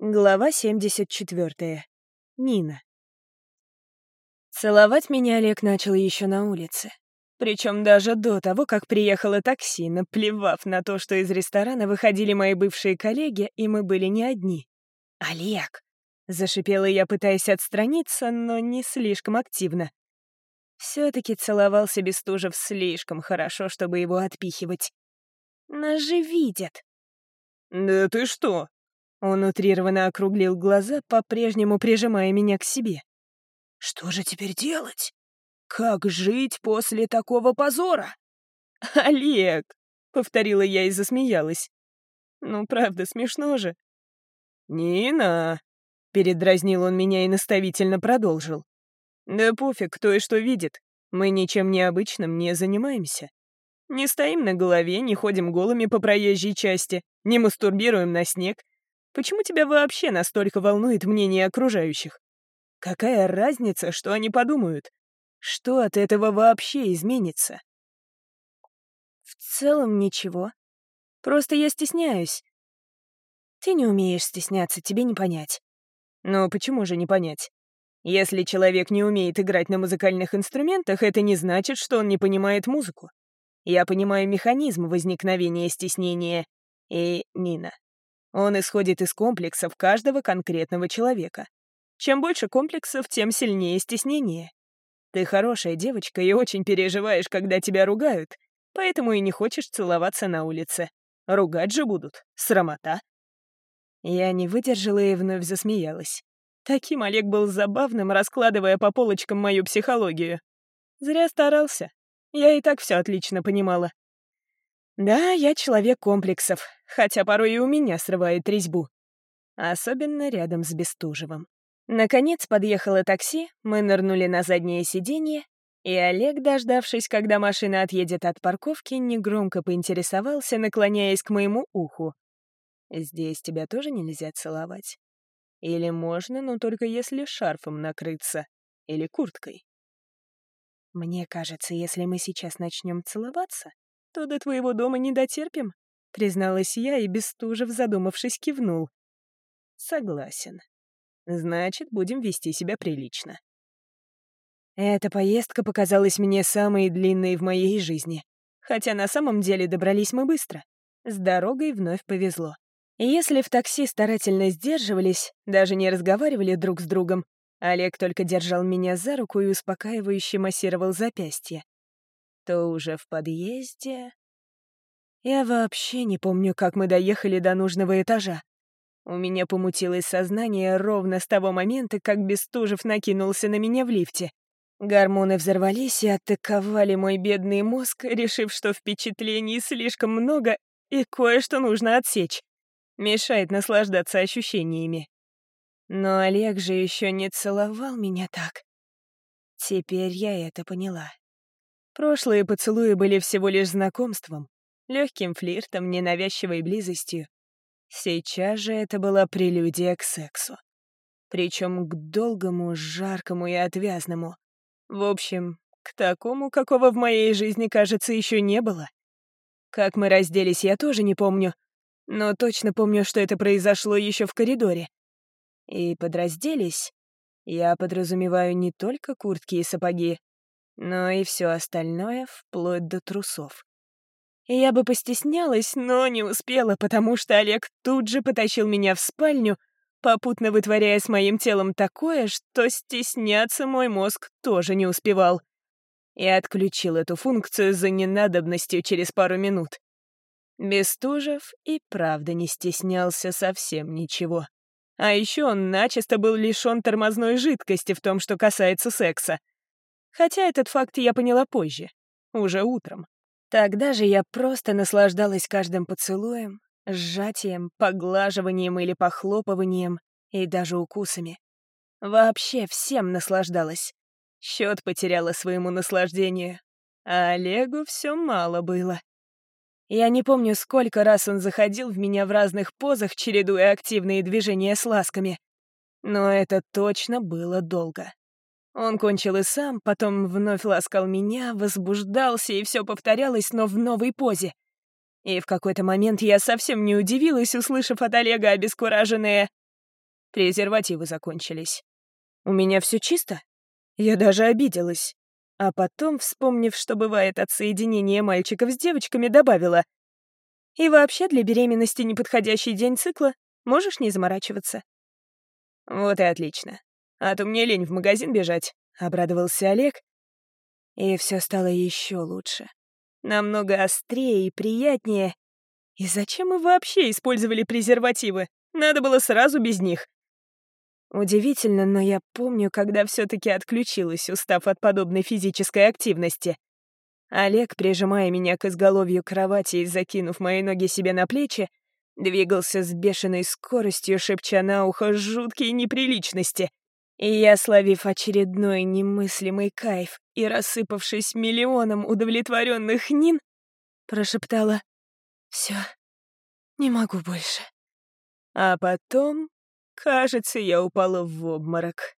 Глава 74. Нина. Целовать меня Олег начал еще на улице. Причем даже до того, как приехало такси, наплевав на то, что из ресторана выходили мои бывшие коллеги, и мы были не одни. «Олег!» — зашипела я, пытаясь отстраниться, но не слишком активно. Все-таки целовался Бестужев слишком хорошо, чтобы его отпихивать. Нас же видят. «Да ты что?» Он утрированно округлил глаза, по-прежнему прижимая меня к себе. «Что же теперь делать? Как жить после такого позора?» «Олег!» — повторила я и засмеялась. «Ну, правда, смешно же». «Нина!» — передразнил он меня и наставительно продолжил. «Да пофиг, кто и что видит. Мы ничем необычным не занимаемся. Не стоим на голове, не ходим голыми по проезжей части, не мастурбируем на снег, Почему тебя вообще настолько волнует мнение окружающих? Какая разница, что они подумают? Что от этого вообще изменится? В целом ничего. Просто я стесняюсь. Ты не умеешь стесняться, тебе не понять. Но почему же не понять? Если человек не умеет играть на музыкальных инструментах, это не значит, что он не понимает музыку. Я понимаю механизм возникновения стеснения. И, Нина, он исходит из комплексов каждого конкретного человека. Чем больше комплексов, тем сильнее стеснение. Ты хорошая девочка и очень переживаешь, когда тебя ругают, поэтому и не хочешь целоваться на улице. Ругать же будут. Срамота. Я не выдержала и вновь засмеялась. Таким Олег был забавным, раскладывая по полочкам мою психологию. Зря старался. Я и так все отлично понимала. Да, я человек комплексов, хотя порой и у меня срывает резьбу. Особенно рядом с Бестужевым. Наконец подъехало такси, мы нырнули на заднее сиденье, и Олег, дождавшись, когда машина отъедет от парковки, негромко поинтересовался, наклоняясь к моему уху. «Здесь тебя тоже нельзя целовать? Или можно, но только если шарфом накрыться? Или курткой?» «Мне кажется, если мы сейчас начнем целоваться, то до твоего дома не дотерпим», — призналась я и, Бестужев, задумавшись, кивнул. «Согласен. Значит, будем вести себя прилично». Эта поездка показалась мне самой длинной в моей жизни. Хотя на самом деле добрались мы быстро. С дорогой вновь повезло. И если в такси старательно сдерживались, даже не разговаривали друг с другом, Олег только держал меня за руку и успокаивающе массировал запястье то уже в подъезде... Я вообще не помню, как мы доехали до нужного этажа. У меня помутилось сознание ровно с того момента, как Бестужев накинулся на меня в лифте. Гормоны взорвались и атаковали мой бедный мозг, решив, что впечатлений слишком много и кое-что нужно отсечь. Мешает наслаждаться ощущениями. Но Олег же еще не целовал меня так. Теперь я это поняла. Прошлые поцелуи были всего лишь знакомством, легким флиртом, ненавязчивой близостью. Сейчас же это была прелюдия к сексу. Причем к долгому, жаркому и отвязному. В общем, к такому, какого в моей жизни, кажется, еще не было. Как мы разделись, я тоже не помню, но точно помню, что это произошло еще в коридоре. И подразделись, я подразумеваю не только куртки и сапоги, но и все остальное вплоть до трусов. Я бы постеснялась, но не успела, потому что Олег тут же потащил меня в спальню, попутно вытворяя с моим телом такое, что стесняться мой мозг тоже не успевал. И отключил эту функцию за ненадобностью через пару минут. Бестужев и правда не стеснялся совсем ничего. А еще он начисто был лишен тормозной жидкости в том, что касается секса. Хотя этот факт я поняла позже, уже утром. Тогда же я просто наслаждалась каждым поцелуем, сжатием, поглаживанием или похлопыванием и даже укусами. Вообще всем наслаждалась. Счет потеряла своему наслаждению. А Олегу все мало было. Я не помню, сколько раз он заходил в меня в разных позах, чередуя активные движения с ласками. Но это точно было долго. Он кончил и сам, потом вновь ласкал меня, возбуждался, и все повторялось, но в новой позе. И в какой-то момент я совсем не удивилась, услышав от Олега обескураженное Презервативы закончились. У меня все чисто? Я даже обиделась. А потом, вспомнив, что бывает от соединения мальчиков с девочками, добавила. И вообще для беременности неподходящий день цикла, можешь не заморачиваться. Вот и отлично. А то мне лень в магазин бежать, — обрадовался Олег. И все стало еще лучше. Намного острее и приятнее. И зачем мы вообще использовали презервативы? Надо было сразу без них. Удивительно, но я помню, когда все-таки отключилась, устав от подобной физической активности. Олег, прижимая меня к изголовью кровати и закинув мои ноги себе на плечи, двигался с бешеной скоростью, шепча на ухо жуткие неприличности. И я, словив очередной немыслимый кайф и рассыпавшись миллионом удовлетворенных нин, прошептала «Все, не могу больше». А потом Кажется, я упала в обморок.